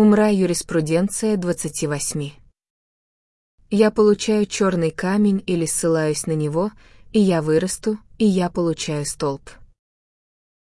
Умра юриспруденция 28. Я получаю черный камень или ссылаюсь на него, и я вырасту, и я получаю столб.